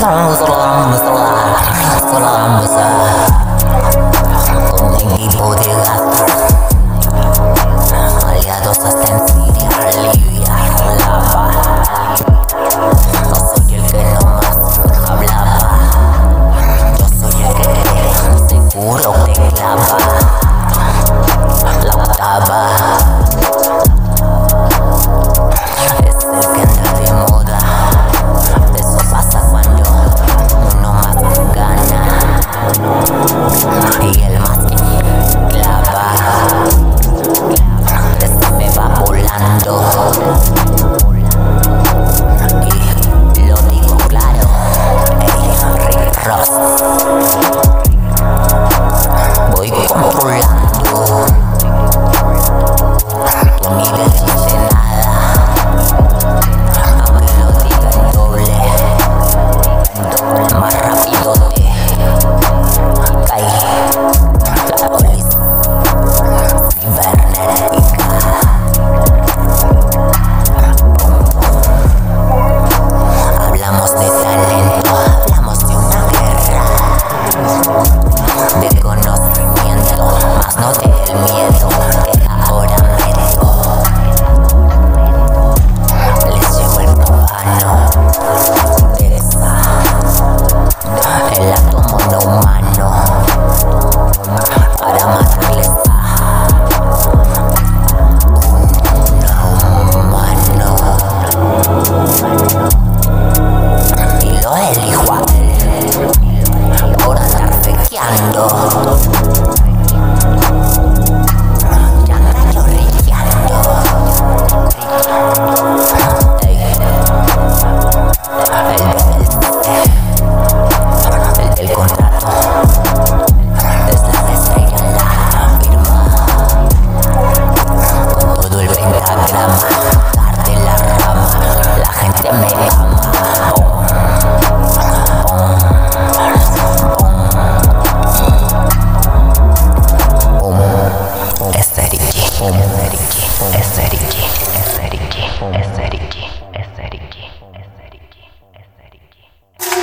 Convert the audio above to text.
Salam, salam, salam, salam, salam. me. É série.